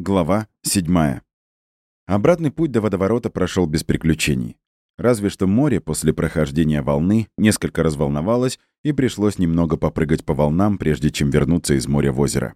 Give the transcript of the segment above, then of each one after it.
Глава 7. Обратный путь до водоворота прошел без приключений. Разве что море после прохождения волны несколько разволновалось и пришлось немного попрыгать по волнам, прежде чем вернуться из моря в озеро.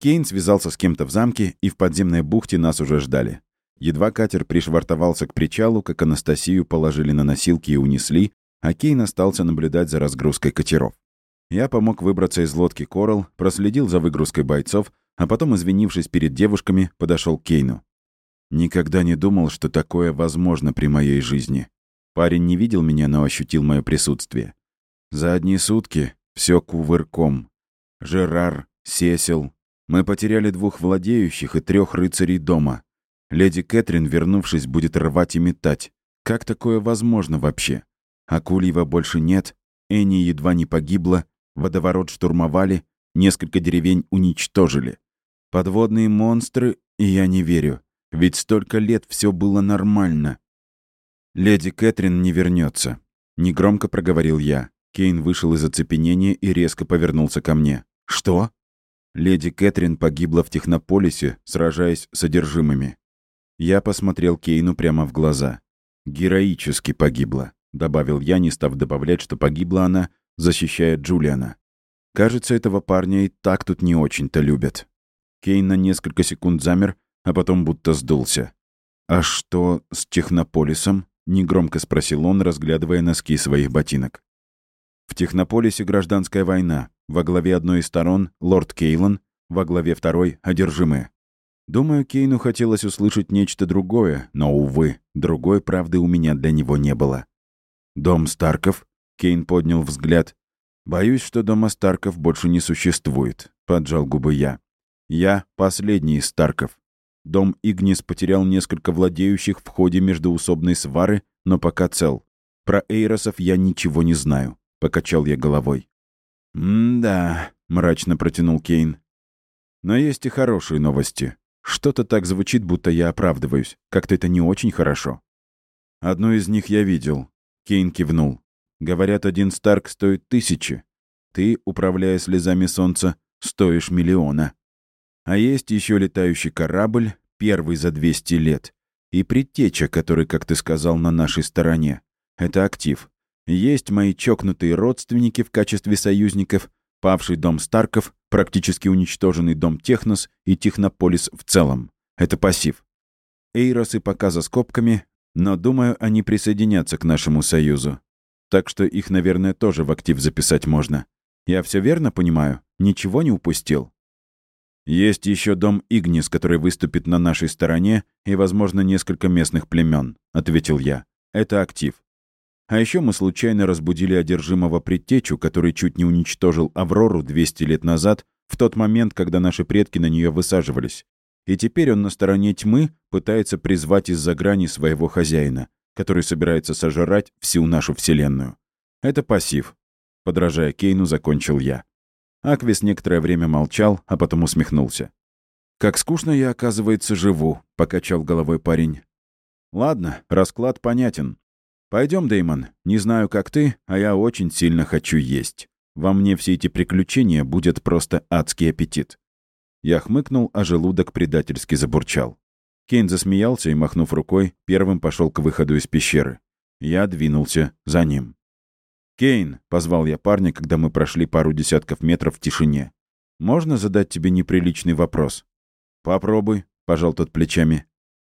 Кейн связался с кем-то в замке, и в подземной бухте нас уже ждали. Едва катер пришвартовался к причалу, как Анастасию положили на носилки и унесли, а Кейн остался наблюдать за разгрузкой катеров. Я помог выбраться из лодки Корал, проследил за выгрузкой бойцов — а потом, извинившись перед девушками, подошел к Кейну. Никогда не думал, что такое возможно при моей жизни. Парень не видел меня, но ощутил мое присутствие. За одни сутки все кувырком. Жерар, Сесил. Мы потеряли двух владеющих и трех рыцарей дома. Леди Кэтрин, вернувшись, будет рвать и метать. Как такое возможно вообще? Акульева больше нет, Энни едва не погибла, водоворот штурмовали, несколько деревень уничтожили. Подводные монстры, и я не верю. Ведь столько лет все было нормально. «Леди Кэтрин не вернется», — негромко проговорил я. Кейн вышел из оцепенения и резко повернулся ко мне. «Что?» Леди Кэтрин погибла в Технополисе, сражаясь с одержимыми. Я посмотрел Кейну прямо в глаза. «Героически погибла», — добавил я, не став добавлять, что погибла она, защищая Джулиана. «Кажется, этого парня и так тут не очень-то любят». Кейн на несколько секунд замер, а потом будто сдулся. «А что с Технополисом?» — негромко спросил он, разглядывая носки своих ботинок. «В Технополисе гражданская война. Во главе одной из сторон — лорд Кейлан, во главе второй — одержимые. Думаю, Кейну хотелось услышать нечто другое, но, увы, другой правды у меня для него не было. «Дом Старков?» — Кейн поднял взгляд. «Боюсь, что дома Старков больше не существует», — поджал губы я. Я последний из Старков. Дом Игнис потерял несколько владеющих в ходе междоусобной свары, но пока цел. Про Эйросов я ничего не знаю», — покачал я головой. «М-да», — мрачно протянул Кейн. «Но есть и хорошие новости. Что-то так звучит, будто я оправдываюсь. Как-то это не очень хорошо». «Одну из них я видел», — Кейн кивнул. «Говорят, один Старк стоит тысячи. Ты, управляя слезами солнца, стоишь миллиона». А есть еще летающий корабль, первый за 200 лет. И предтеча, который, как ты сказал, на нашей стороне. Это актив. Есть мои чокнутые родственники в качестве союзников, павший дом Старков, практически уничтоженный дом Технос и Технополис в целом. Это пассив. Эйросы пока за скобками, но, думаю, они присоединятся к нашему союзу. Так что их, наверное, тоже в актив записать можно. Я все верно понимаю? Ничего не упустил? Есть еще дом Игнис, который выступит на нашей стороне, и, возможно, несколько местных племен, ответил я. Это актив. А еще мы случайно разбудили одержимого предтечу, который чуть не уничтожил Аврору 200 лет назад, в тот момент, когда наши предки на нее высаживались. И теперь он на стороне тьмы пытается призвать из-за грани своего хозяина, который собирается сожрать всю нашу Вселенную. Это пассив. Подражая Кейну, закончил я. Аквис некоторое время молчал, а потом усмехнулся. «Как скучно я, оказывается, живу», — покачал головой парень. «Ладно, расклад понятен. Пойдем, Деймон. Не знаю, как ты, а я очень сильно хочу есть. Во мне все эти приключения будет просто адский аппетит». Я хмыкнул, а желудок предательски забурчал. Кейн засмеялся и, махнув рукой, первым пошел к выходу из пещеры. Я двинулся за ним. «Кейн», — позвал я парня, когда мы прошли пару десятков метров в тишине. «Можно задать тебе неприличный вопрос?» «Попробуй», — пожал тот плечами.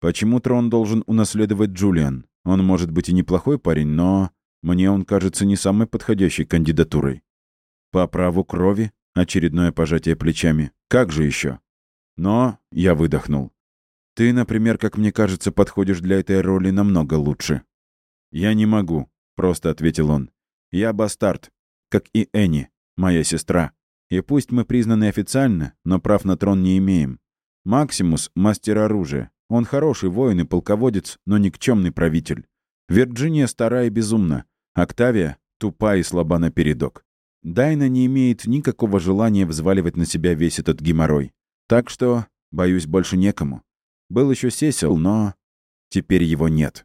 «Почему трон должен унаследовать Джулиан? Он может быть и неплохой парень, но мне он кажется не самой подходящей кандидатурой». «По праву крови?» — очередное пожатие плечами. «Как же еще? «Но...» — я выдохнул. «Ты, например, как мне кажется, подходишь для этой роли намного лучше». «Я не могу», — просто ответил он. Я бастард, как и Энни, моя сестра. И пусть мы признаны официально, но прав на трон не имеем. Максимус — мастер оружия. Он хороший воин и полководец, но никчемный правитель. Вирджиния стара и безумна. Октавия — тупа и слаба напередок. Дайна не имеет никакого желания взваливать на себя весь этот геморрой. Так что, боюсь, больше некому. Был еще Сесил, но теперь его нет.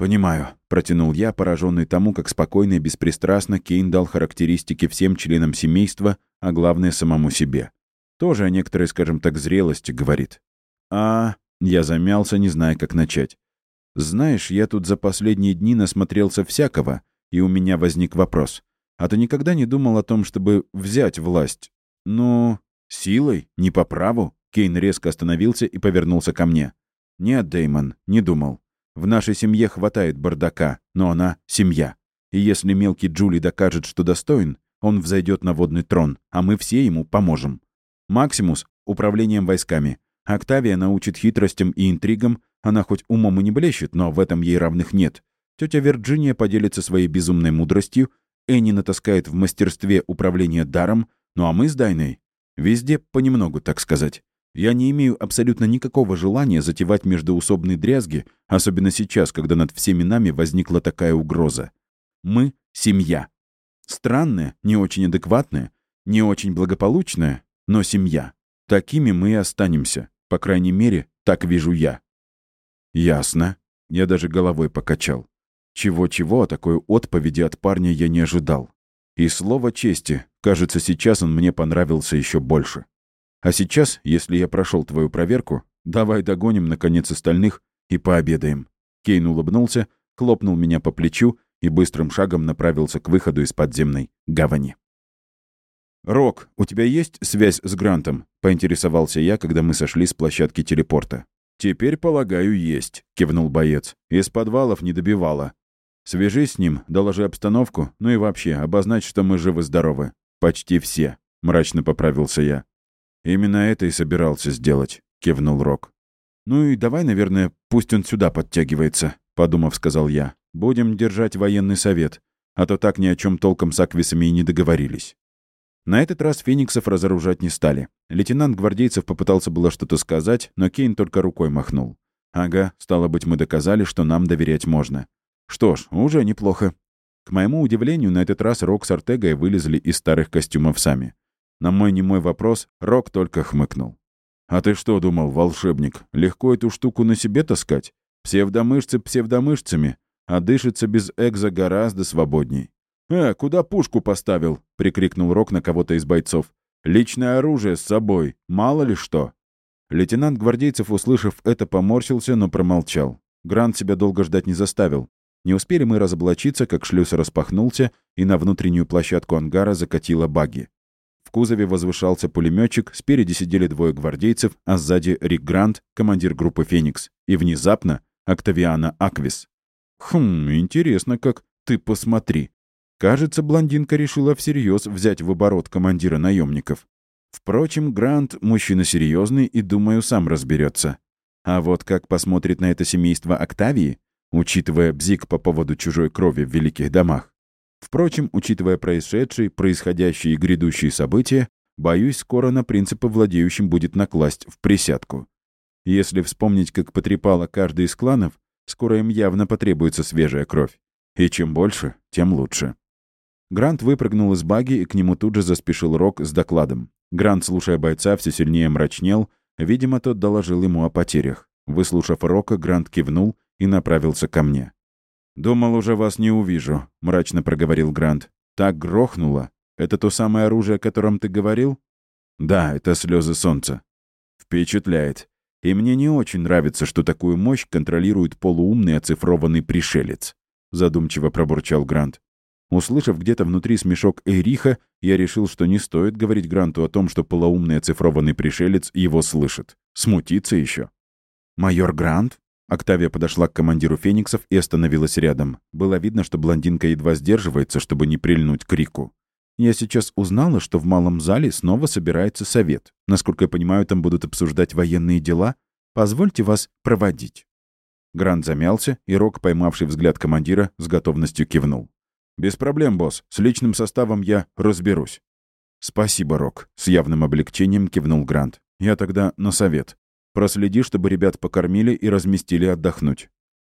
«Понимаю», — протянул я, пораженный тому, как спокойно и беспристрастно Кейн дал характеристики всем членам семейства, а главное, самому себе. Тоже о некоторой, скажем так, зрелости говорит. А, я замялся, не зная, как начать. Знаешь, я тут за последние дни насмотрелся всякого, и у меня возник вопрос. А ты никогда не думал о том, чтобы взять власть? Ну, силой, не по праву? Кейн резко остановился и повернулся ко мне. Нет, Деймон, не думал. В нашей семье хватает бардака, но она — семья. И если мелкий Джули докажет, что достоин, он взойдет на водный трон, а мы все ему поможем. Максимус — управлением войсками. Октавия научит хитростям и интригам, она хоть умом и не блещет, но в этом ей равных нет. Тетя Вирджиния поделится своей безумной мудростью, Энни натаскает в мастерстве управления даром, ну а мы с Дайной везде понемногу, так сказать. Я не имею абсолютно никакого желания затевать междоусобные дрязги, особенно сейчас, когда над всеми нами возникла такая угроза. Мы — семья. Странная, не очень адекватная, не очень благополучная, но семья. Такими мы и останемся. По крайней мере, так вижу я. Ясно. Я даже головой покачал. Чего-чего, а такой отповеди от парня я не ожидал. И слово чести, кажется, сейчас он мне понравился еще больше. А сейчас, если я прошел твою проверку, давай догоним, наконец, остальных и пообедаем». Кейн улыбнулся, хлопнул меня по плечу и быстрым шагом направился к выходу из подземной гавани. «Рок, у тебя есть связь с Грантом?» — поинтересовался я, когда мы сошли с площадки телепорта. «Теперь, полагаю, есть», — кивнул боец. «Из подвалов не добивало. Свяжись с ним, доложи обстановку, ну и вообще, обозначь, что мы живы-здоровы. Почти все», — мрачно поправился я. «Именно это и собирался сделать», — кивнул Рок. «Ну и давай, наверное, пусть он сюда подтягивается», — подумав, сказал я. «Будем держать военный совет, а то так ни о чем толком с аквисами и не договорились». На этот раз фениксов разоружать не стали. Лейтенант гвардейцев попытался было что-то сказать, но Кейн только рукой махнул. «Ага, стало быть, мы доказали, что нам доверять можно». Что ж, уже неплохо. К моему удивлению, на этот раз Рок с Артегой вылезли из старых костюмов сами. На мой немой вопрос Рок только хмыкнул. «А ты что думал, волшебник, легко эту штуку на себе таскать? Псевдомышцы псевдомышцами, а дышится без экза гораздо свободней». «Э, куда пушку поставил?» — прикрикнул Рок на кого-то из бойцов. «Личное оружие с собой, мало ли что». Лейтенант гвардейцев, услышав это, поморщился, но промолчал. Грант себя долго ждать не заставил. Не успели мы разоблачиться, как шлюз распахнулся, и на внутреннюю площадку ангара закатила баги. В кузове возвышался пулеметчик, спереди сидели двое гвардейцев, а сзади Рик Грант, командир группы «Феникс», и внезапно Октавиана Аквис. «Хм, интересно как. Ты посмотри. Кажется, блондинка решила всерьез взять в оборот командира наемников. Впрочем, Грант — мужчина серьезный и, думаю, сам разберется. А вот как посмотрит на это семейство Октавии, учитывая бзик по поводу чужой крови в великих домах, Впрочем, учитывая происшедшие, происходящие и грядущие события, боюсь, скоро на принципы владеющим будет накласть в присядку. Если вспомнить, как потрепало каждый из кланов, скоро им явно потребуется свежая кровь. И чем больше, тем лучше. Грант выпрыгнул из баги, и к нему тут же заспешил Рок с докладом. Грант, слушая бойца, все сильнее мрачнел. Видимо, тот доложил ему о потерях. Выслушав Рока, Грант кивнул и направился ко мне. «Думал, уже вас не увижу», — мрачно проговорил Грант. «Так грохнуло. Это то самое оружие, о котором ты говорил?» «Да, это слезы солнца». «Впечатляет. И мне не очень нравится, что такую мощь контролирует полуумный оцифрованный пришелец», — задумчиво пробурчал Грант. Услышав где-то внутри смешок Эриха, я решил, что не стоит говорить Гранту о том, что полуумный оцифрованный пришелец его слышит. Смутиться еще. «Майор Грант?» Октавия подошла к командиру фениксов и остановилась рядом. Было видно, что блондинка едва сдерживается, чтобы не прильнуть к Рику. «Я сейчас узнала, что в малом зале снова собирается совет. Насколько я понимаю, там будут обсуждать военные дела. Позвольте вас проводить». Грант замялся, и Рок, поймавший взгляд командира, с готовностью кивнул. «Без проблем, босс. С личным составом я разберусь». «Спасибо, Рок», — с явным облегчением кивнул Грант. «Я тогда на совет. Проследи, чтобы ребят покормили и разместили отдохнуть».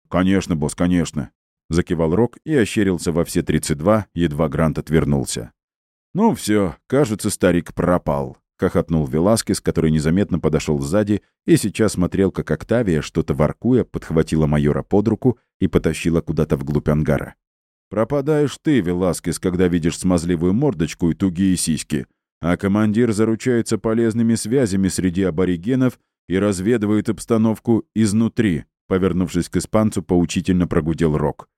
«Конечно, босс, конечно», — закивал Рок и ощерился во все 32, едва Грант отвернулся. «Ну все, кажется, старик пропал», — хохотнул Веласкес, который незаметно подошел сзади и сейчас смотрел, как Октавия, что-то воркуя, подхватила майора под руку и потащила куда-то вглубь ангара. «Пропадаешь ты, Веласкес, когда видишь смазливую мордочку и тугие сиськи. а командир заручается полезными связями среди аборигенов и разведывает обстановку изнутри», повернувшись к испанцу, поучительно прогудел Рок.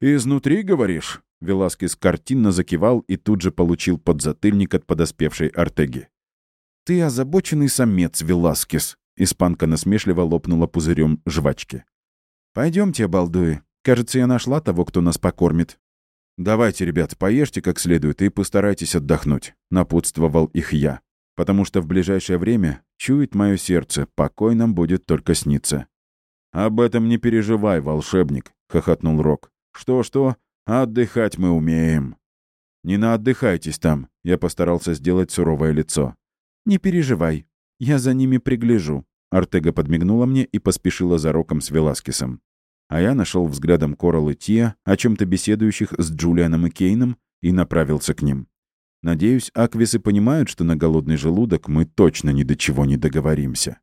«Изнутри, говоришь?» Веласкес картинно закивал и тут же получил подзатыльник от подоспевшей Артеги. «Ты озабоченный самец, Веласкес!» Испанка насмешливо лопнула пузырем жвачки. «Пойдемте, обалдуи. Кажется, я нашла того, кто нас покормит». «Давайте, ребят, поешьте как следует и постарайтесь отдохнуть», — напутствовал их я. «Потому что в ближайшее время, чует мое сердце, покой нам будет только сниться». «Об этом не переживай, волшебник», — хохотнул Рок. «Что-что? Отдыхать мы умеем». «Не наотдыхайтесь там», — я постарался сделать суровое лицо. «Не переживай, я за ними пригляжу». Артега подмигнула мне и поспешила за Роком с Веласкесом. А я нашел взглядом Корал и Тия, о чем то беседующих с Джулианом и Кейном, и направился к ним. Надеюсь, аквисы понимают, что на голодный желудок мы точно ни до чего не договоримся.